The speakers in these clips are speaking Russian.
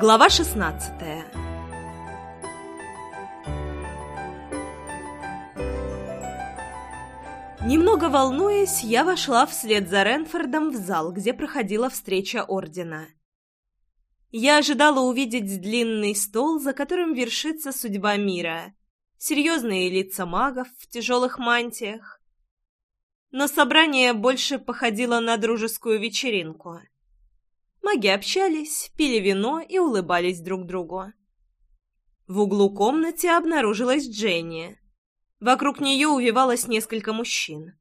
Глава 16 Немного волнуясь, я вошла вслед за Ренфордом в зал, где проходила встреча Ордена. Я ожидала увидеть длинный стол, за которым вершится судьба мира. Серьезные лица магов в тяжелых мантиях. Но собрание больше походило на дружескую вечеринку. Маги общались, пили вино и улыбались друг другу. В углу комнаты обнаружилась Дженни. Вокруг нее увивалось несколько мужчин.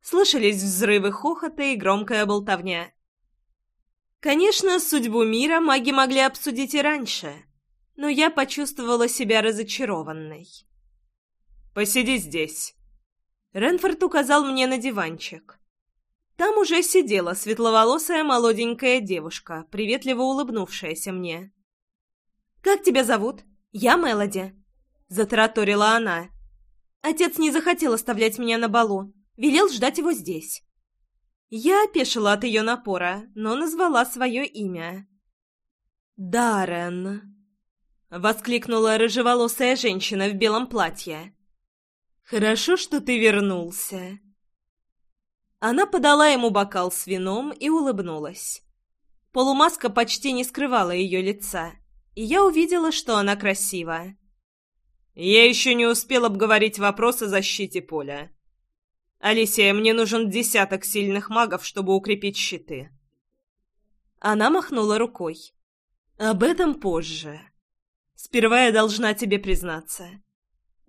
Слышались взрывы хохота и громкая болтовня. Конечно, судьбу мира маги могли обсудить и раньше, но я почувствовала себя разочарованной. «Посиди здесь», Ренфорд указал мне на диванчик. Там уже сидела светловолосая молоденькая девушка, приветливо улыбнувшаяся мне. «Как тебя зовут? Я Мелоди», — затараторила она. «Отец не захотел оставлять меня на балу, велел ждать его здесь». Я опешила от ее напора, но назвала свое имя. «Даррен!» — воскликнула рыжеволосая женщина в белом платье. «Хорошо, что ты вернулся. Она подала ему бокал с вином и улыбнулась. Полумаска почти не скрывала ее лица, и я увидела, что она красива. «Я еще не успел обговорить вопрос о защите поля. Алисия, мне нужен десяток сильных магов, чтобы укрепить щиты». Она махнула рукой. «Об этом позже. Сперва я должна тебе признаться.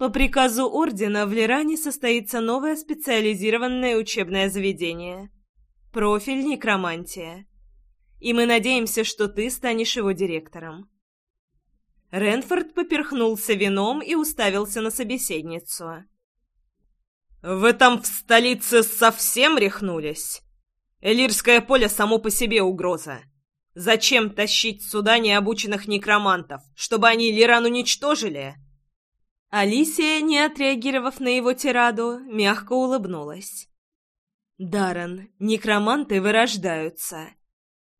По приказу Ордена в Лиране состоится новое специализированное учебное заведение. Профиль «Некромантия». И мы надеемся, что ты станешь его директором. Ренфорд поперхнулся вином и уставился на собеседницу. «Вы там в столице совсем рехнулись? Элирское поле само по себе угроза. Зачем тащить сюда необученных некромантов, чтобы они Лиран уничтожили?» Алисия, не отреагировав на его тираду, мягко улыбнулась. «Даррен, некроманты вырождаются.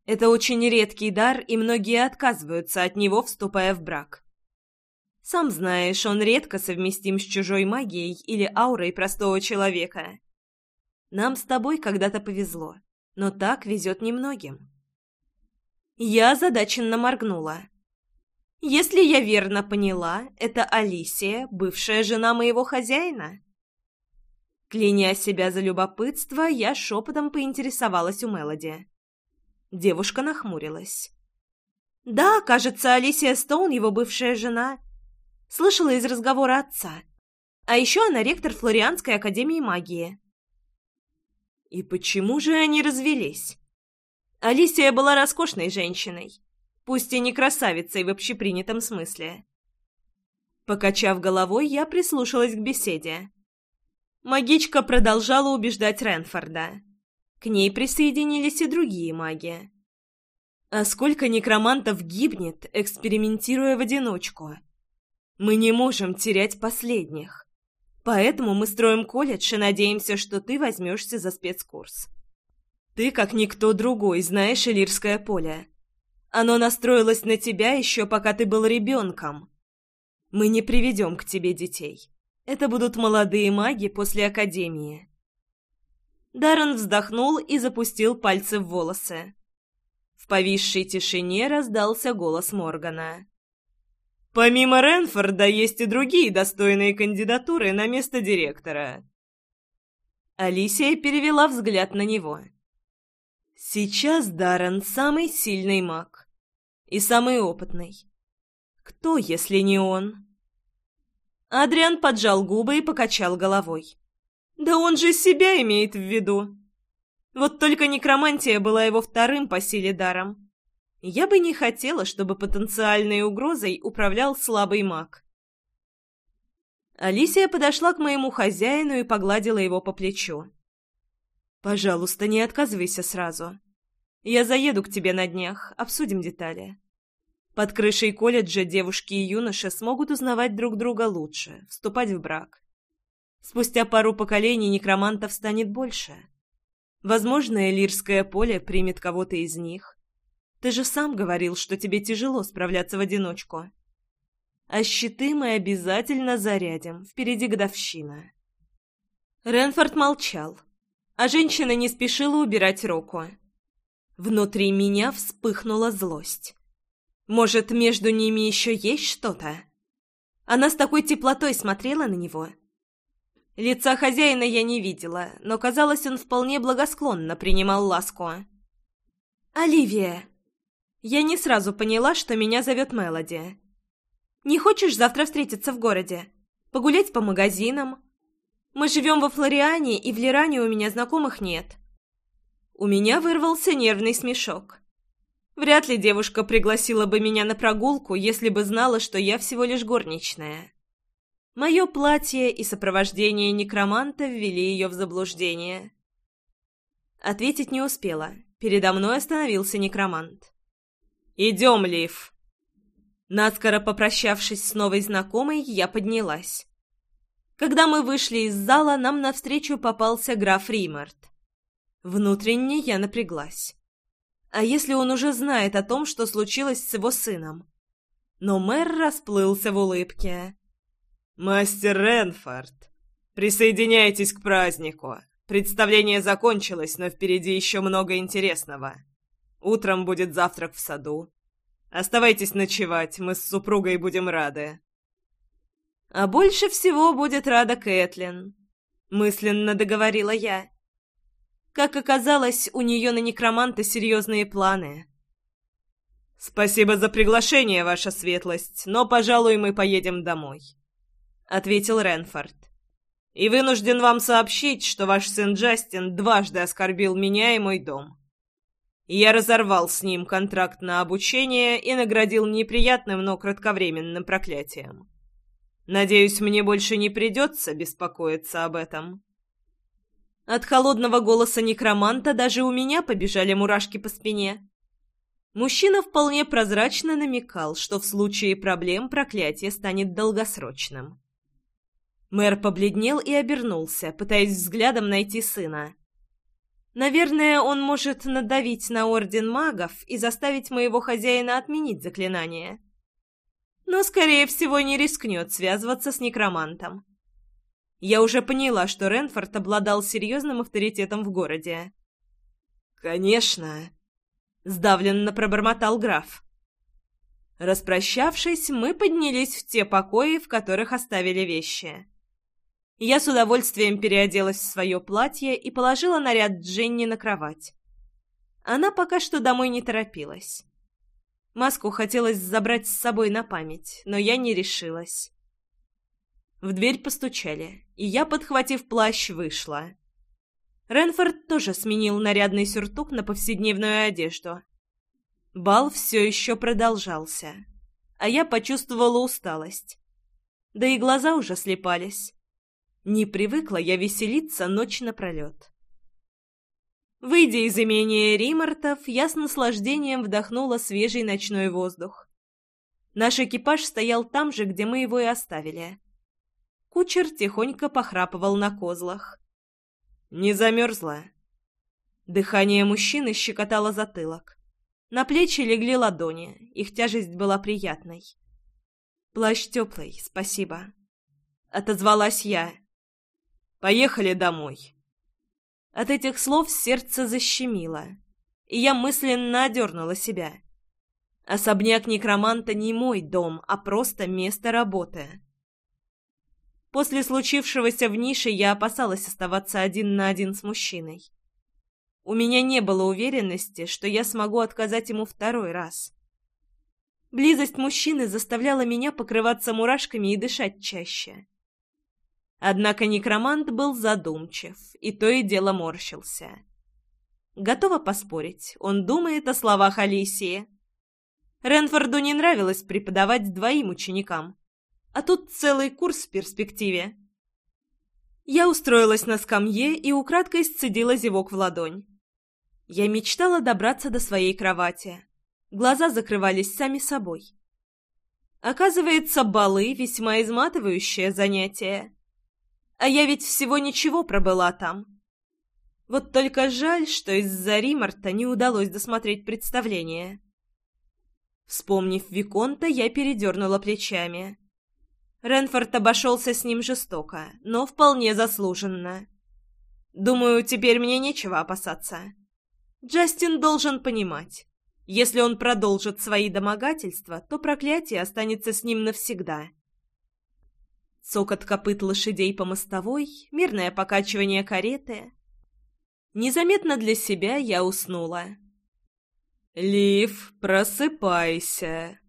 Это очень редкий дар, и многие отказываются от него, вступая в брак. Сам знаешь, он редко совместим с чужой магией или аурой простого человека. Нам с тобой когда-то повезло, но так везет немногим». Я задаченно моргнула. Если я верно поняла, это Алисия, бывшая жена моего хозяина. Кляня себя за любопытство, я шепотом поинтересовалась у Мелоди. Девушка нахмурилась. «Да, кажется, Алисия Стоун его бывшая жена. Слышала из разговора отца. А еще она ректор Флорианской академии магии». «И почему же они развелись?» Алисия была роскошной женщиной пусть и не красавицей в общепринятом смысле. Покачав головой, я прислушалась к беседе. Магичка продолжала убеждать Ренфорда. К ней присоединились и другие маги. А сколько некромантов гибнет, экспериментируя в одиночку? Мы не можем терять последних. Поэтому мы строим колледж и надеемся, что ты возьмешься за спецкурс. Ты, как никто другой, знаешь Элирское поле. Оно настроилось на тебя еще пока ты был ребенком. Мы не приведем к тебе детей. Это будут молодые маги после Академии». Даррен вздохнул и запустил пальцы в волосы. В повисшей тишине раздался голос Моргана. «Помимо Ренфорда есть и другие достойные кандидатуры на место директора». Алисия перевела взгляд на него. «Сейчас Даррен самый сильный маг и самый опытный. Кто, если не он? Адриан поджал губы и покачал головой. Да он же себя имеет в виду. Вот только некромантия была его вторым по силе даром. Я бы не хотела, чтобы потенциальной угрозой управлял слабый маг. Алисия подошла к моему хозяину и погладила его по плечу. «Пожалуйста, не отказывайся сразу. Я заеду к тебе на днях, обсудим детали. Под крышей колледжа девушки и юноши смогут узнавать друг друга лучше, вступать в брак. Спустя пару поколений некромантов станет больше. Возможно, Элирское поле примет кого-то из них. Ты же сам говорил, что тебе тяжело справляться в одиночку. А щиты мы обязательно зарядим, впереди годовщина. Ренфорд молчал, а женщина не спешила убирать руку. Внутри меня вспыхнула злость. Может, между ними еще есть что-то? Она с такой теплотой смотрела на него. Лица хозяина я не видела, но, казалось, он вполне благосклонно принимал ласку. «Оливия!» Я не сразу поняла, что меня зовет Мелоди. «Не хочешь завтра встретиться в городе? Погулять по магазинам? Мы живем во Флориане, и в Лиране у меня знакомых нет». У меня вырвался нервный смешок. Вряд ли девушка пригласила бы меня на прогулку, если бы знала, что я всего лишь горничная. Мое платье и сопровождение некроманта ввели ее в заблуждение. Ответить не успела. Передо мной остановился некромант. «Идем, Лив!» Наскоро попрощавшись с новой знакомой, я поднялась. Когда мы вышли из зала, нам навстречу попался граф Римарт. Внутренне я напряглась. А если он уже знает о том, что случилось с его сыном? Но мэр расплылся в улыбке. «Мастер Ренфорд, присоединяйтесь к празднику. Представление закончилось, но впереди еще много интересного. Утром будет завтрак в саду. Оставайтесь ночевать, мы с супругой будем рады». «А больше всего будет рада Кэтлин», — мысленно договорила я. Как оказалось, у нее на некроманта серьезные планы. «Спасибо за приглашение, ваша светлость, но, пожалуй, мы поедем домой», — ответил Ренфорд. «И вынужден вам сообщить, что ваш сын Джастин дважды оскорбил меня и мой дом. Я разорвал с ним контракт на обучение и наградил неприятным, но кратковременным проклятием. Надеюсь, мне больше не придется беспокоиться об этом». От холодного голоса некроманта даже у меня побежали мурашки по спине. Мужчина вполне прозрачно намекал, что в случае проблем проклятие станет долгосрочным. Мэр побледнел и обернулся, пытаясь взглядом найти сына. Наверное, он может надавить на Орден Магов и заставить моего хозяина отменить заклинание. Но, скорее всего, не рискнет связываться с некромантом. Я уже поняла, что Ренфорд обладал серьезным авторитетом в городе. «Конечно!» — сдавленно пробормотал граф. Распрощавшись, мы поднялись в те покои, в которых оставили вещи. Я с удовольствием переоделась в свое платье и положила наряд Дженни на кровать. Она пока что домой не торопилась. Маску хотелось забрать с собой на память, но я не решилась. В дверь постучали и я, подхватив плащ, вышла. Ренфорд тоже сменил нарядный сюртук на повседневную одежду. Бал все еще продолжался, а я почувствовала усталость. Да и глаза уже слепались. Не привыкла я веселиться ночь напролет. Выйдя из имения Римартов, я с наслаждением вдохнула свежий ночной воздух. Наш экипаж стоял там же, где мы его и оставили — кучер тихонько похрапывал на козлах. «Не замерзла?» Дыхание мужчины щекотало затылок. На плечи легли ладони, их тяжесть была приятной. «Плащ теплый, спасибо», — отозвалась я. «Поехали домой». От этих слов сердце защемило, и я мысленно одернула себя. Особняк некроманта не мой дом, а просто место работы. После случившегося в нише я опасалась оставаться один на один с мужчиной. У меня не было уверенности, что я смогу отказать ему второй раз. Близость мужчины заставляла меня покрываться мурашками и дышать чаще. Однако некромант был задумчив, и то и дело морщился. Готова поспорить, он думает о словах Алисии. Ренфорду не нравилось преподавать двоим ученикам, а тут целый курс в перспективе. Я устроилась на скамье и украдкой сцедила зевок в ладонь. Я мечтала добраться до своей кровати. Глаза закрывались сами собой. Оказывается, балы — весьма изматывающее занятие. А я ведь всего ничего пробыла там. Вот только жаль, что из-за Римарта не удалось досмотреть представление. Вспомнив Виконта, я передернула плечами. Ренфорд обошелся с ним жестоко, но вполне заслуженно. Думаю, теперь мне нечего опасаться. Джастин должен понимать. Если он продолжит свои домогательства, то проклятие останется с ним навсегда. Цокот копыт лошадей по мостовой, мирное покачивание кареты. Незаметно для себя я уснула. «Лив, просыпайся!»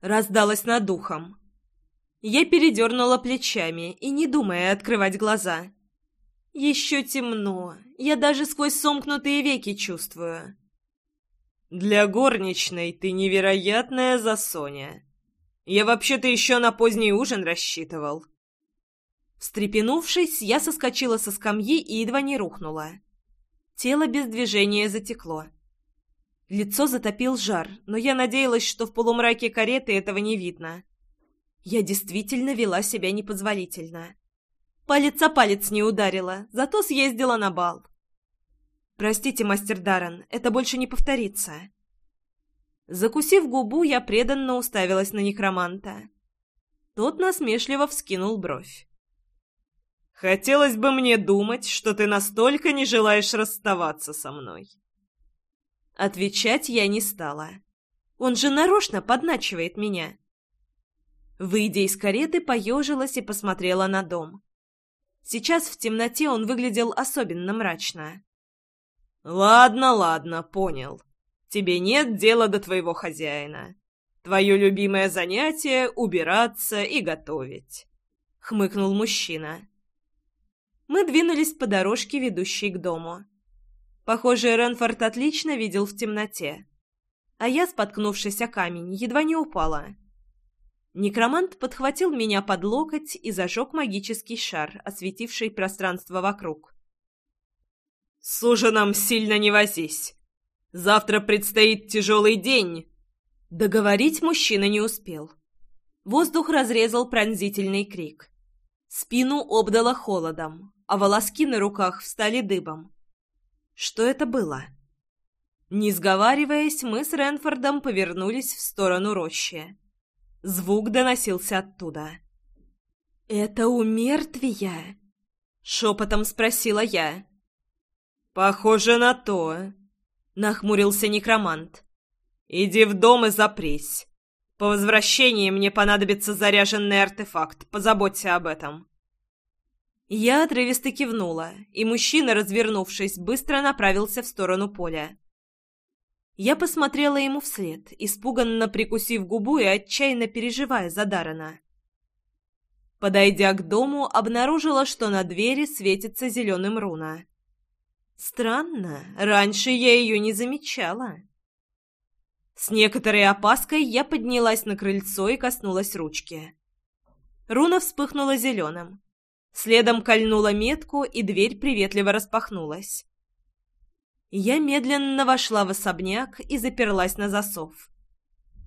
Раздалась над ухом. Я передернула плечами и не думая открывать глаза. Еще темно, я даже сквозь сомкнутые веки чувствую. «Для горничной ты невероятная засоня. Я вообще-то еще на поздний ужин рассчитывал». Встрепенувшись, я соскочила со скамьи и едва не рухнула. Тело без движения затекло. Лицо затопил жар, но я надеялась, что в полумраке кареты этого не видно. Я действительно вела себя непозволительно. Палец о палец не ударила, зато съездила на бал. «Простите, мастер Даррен, это больше не повторится». Закусив губу, я преданно уставилась на некроманта. Тот насмешливо вскинул бровь. «Хотелось бы мне думать, что ты настолько не желаешь расставаться со мной». Отвечать я не стала. Он же нарочно подначивает меня. Выйдя из кареты, поежилась и посмотрела на дом. Сейчас в темноте он выглядел особенно мрачно. «Ладно, ладно, понял. Тебе нет дела до твоего хозяина. Твое любимое занятие — убираться и готовить», — хмыкнул мужчина. Мы двинулись по дорожке, ведущей к дому. Похоже, Ренфорд отлично видел в темноте. А я, споткнувшись о камень, едва не упала. Некромант подхватил меня под локоть и зажег магический шар, осветивший пространство вокруг. «С ужином сильно не возись! Завтра предстоит тяжелый день!» Договорить мужчина не успел. Воздух разрезал пронзительный крик. Спину обдало холодом, а волоски на руках встали дыбом. Что это было? Не сговариваясь, мы с Ренфордом повернулись в сторону рощи. Звук доносился оттуда. «Это у мертвия?» — шепотом спросила я. «Похоже на то», — нахмурился некромант. «Иди в дом и запрись. По возвращении мне понадобится заряженный артефакт, позаботься об этом». Я отрывисто кивнула, и мужчина, развернувшись, быстро направился в сторону поля. Я посмотрела ему вслед, испуганно прикусив губу и отчаянно переживая за Дарана. Подойдя к дому, обнаружила, что на двери светится зеленым руна. Странно, раньше я ее не замечала. С некоторой опаской я поднялась на крыльцо и коснулась ручки. Руна вспыхнула зеленым. Следом кольнула метку, и дверь приветливо распахнулась. Я медленно вошла в особняк и заперлась на засов.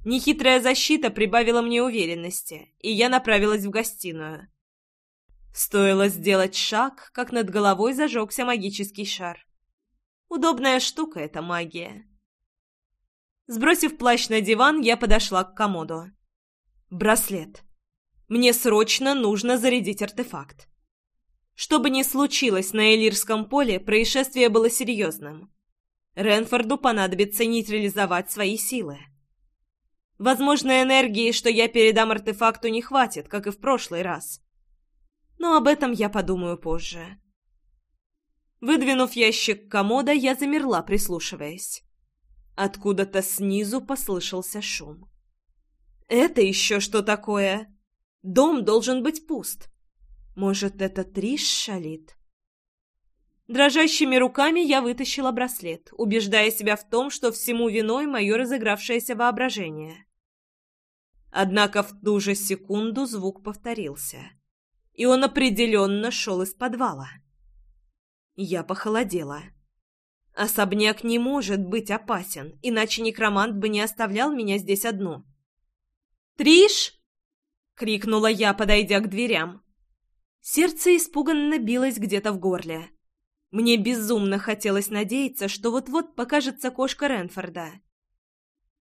Нехитрая защита прибавила мне уверенности, и я направилась в гостиную. Стоило сделать шаг, как над головой зажегся магический шар. Удобная штука эта магия. Сбросив плащ на диван, я подошла к комоду. «Браслет. Мне срочно нужно зарядить артефакт». Что бы ни случилось на Элирском поле, происшествие было серьезным. Ренфорду понадобится нейтрализовать свои силы. Возможно, энергии, что я передам артефакту, не хватит, как и в прошлый раз. Но об этом я подумаю позже. Выдвинув ящик комода, я замерла, прислушиваясь. Откуда-то снизу послышался шум. «Это еще что такое? Дом должен быть пуст. Может, это Триш шалит?» Дрожащими руками я вытащила браслет, убеждая себя в том, что всему виной мое разыгравшееся воображение. Однако в ту же секунду звук повторился, и он определенно шел из подвала. Я похолодела. Особняк не может быть опасен, иначе некромант бы не оставлял меня здесь одну. «Триш!» — крикнула я, подойдя к дверям. Сердце испуганно билось где-то в горле. Мне безумно хотелось надеяться, что вот-вот покажется кошка Ренфорда.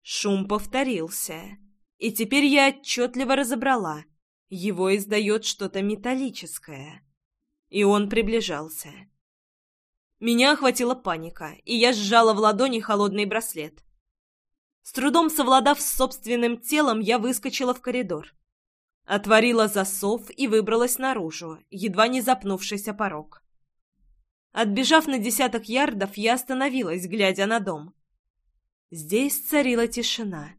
Шум повторился, и теперь я отчетливо разобрала. Его издает что-то металлическое. И он приближался. Меня охватила паника, и я сжала в ладони холодный браслет. С трудом совладав с собственным телом, я выскочила в коридор. Отворила засов и выбралась наружу, едва не запнувшись о порог. Отбежав на десяток ярдов, я остановилась, глядя на дом. Здесь царила тишина,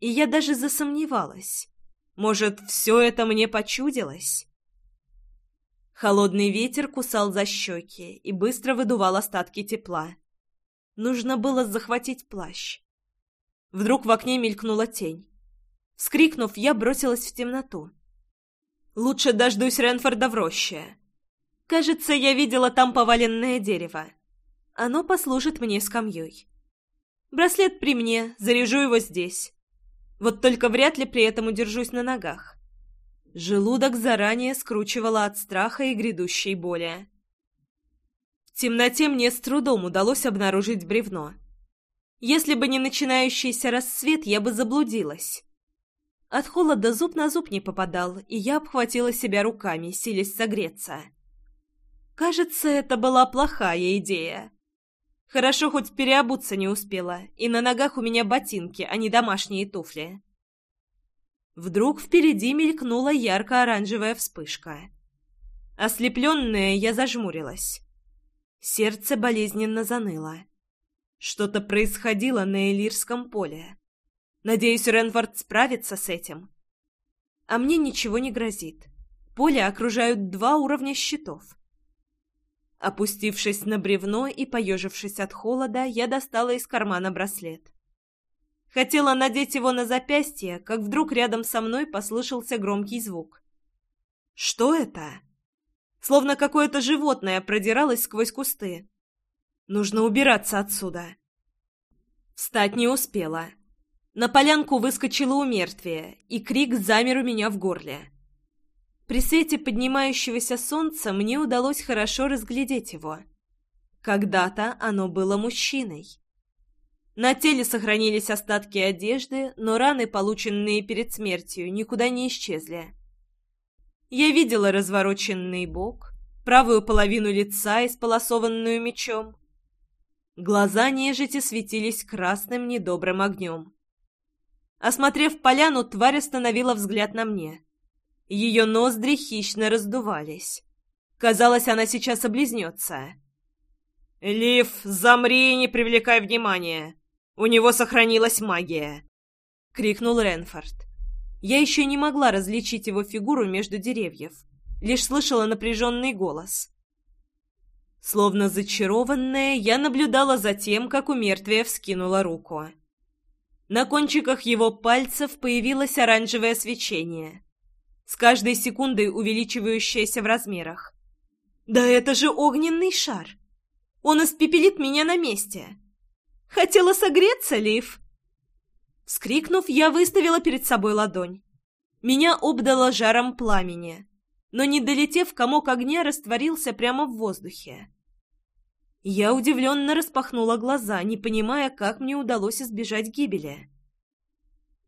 и я даже засомневалась. Может, все это мне почудилось? Холодный ветер кусал за щеки и быстро выдувал остатки тепла. Нужно было захватить плащ. Вдруг в окне мелькнула тень. Вскрикнув, я бросилась в темноту. «Лучше дождусь Ренфорда в роще. Кажется, я видела там поваленное дерево. Оно послужит мне скамьей. Браслет при мне, заряжу его здесь. Вот только вряд ли при этом удержусь на ногах. Желудок заранее скручивало от страха и грядущей боли. В темноте мне с трудом удалось обнаружить бревно. Если бы не начинающийся рассвет, я бы заблудилась. От холода зуб на зуб не попадал, и я обхватила себя руками, силясь согреться. Кажется, это была плохая идея. Хорошо, хоть переобуться не успела, и на ногах у меня ботинки, а не домашние туфли. Вдруг впереди мелькнула ярко-оранжевая вспышка. Ослепленная, я зажмурилась. Сердце болезненно заныло. Что-то происходило на Элирском поле. Надеюсь, Ренфорд справится с этим. А мне ничего не грозит. Поле окружают два уровня щитов. Опустившись на бревно и поежившись от холода, я достала из кармана браслет. Хотела надеть его на запястье, как вдруг рядом со мной послышался громкий звук. «Что это?» Словно какое-то животное продиралось сквозь кусты. «Нужно убираться отсюда!» Встать не успела. На полянку выскочило умертвие, и крик замер у меня в горле. При свете поднимающегося солнца мне удалось хорошо разглядеть его. Когда-то оно было мужчиной. На теле сохранились остатки одежды, но раны, полученные перед смертью, никуда не исчезли. Я видела развороченный бок, правую половину лица, исполосованную мечом. Глаза нежити светились красным недобрым огнем. Осмотрев поляну, тварь остановила взгляд на мне — ее ноздри хищно раздувались. Казалось, она сейчас облизнется. «Лив, замри и не привлекай внимания! У него сохранилась магия!» — крикнул Ренфорд. Я еще не могла различить его фигуру между деревьев, лишь слышала напряженный голос. Словно зачарованная, я наблюдала за тем, как у мертвия вскинула руку. На кончиках его пальцев появилось оранжевое свечение с каждой секундой увеличивающаяся в размерах. «Да это же огненный шар! Он испепелит меня на месте!» «Хотела согреться, Лив?» Вскрикнув, я выставила перед собой ладонь. Меня обдало жаром пламени, но, не долетев, комок огня растворился прямо в воздухе. Я удивленно распахнула глаза, не понимая, как мне удалось избежать гибели.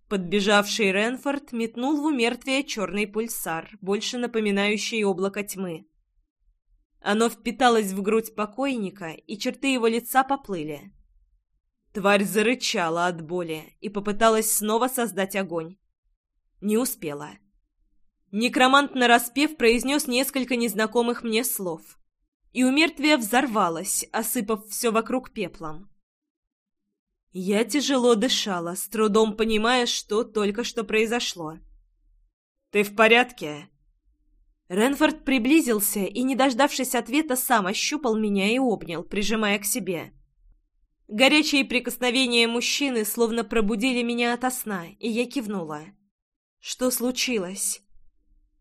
Подбежавший Ренфорд метнул в умертвие черный пульсар, больше напоминающий облако тьмы. Оно впиталось в грудь покойника, и черты его лица поплыли. Тварь зарычала от боли и попыталась снова создать огонь. Не успела. Некромант нараспев произнес несколько незнакомых мне слов. И умертвие взорвалось, осыпав все вокруг пеплом. Я тяжело дышала, с трудом понимая, что только что произошло. «Ты в порядке?» Ренфорд приблизился и, не дождавшись ответа, сам ощупал меня и обнял, прижимая к себе. Горячие прикосновения мужчины словно пробудили меня ото сна, и я кивнула. «Что случилось?»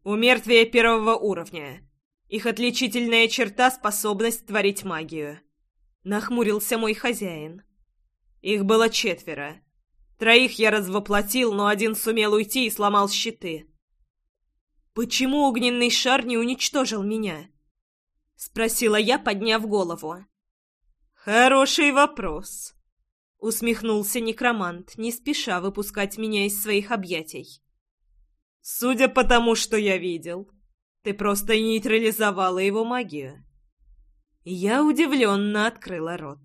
«У мертвия первого уровня. Их отличительная черта — способность творить магию», — нахмурился мой хозяин. Их было четверо. Троих я развоплотил, но один сумел уйти и сломал щиты. «Почему огненный шар не уничтожил меня?» — спросила я, подняв голову. «Хороший вопрос», — усмехнулся некромант, не спеша выпускать меня из своих объятий. «Судя по тому, что я видел, ты просто нейтрализовала его магию». Я удивленно открыла рот.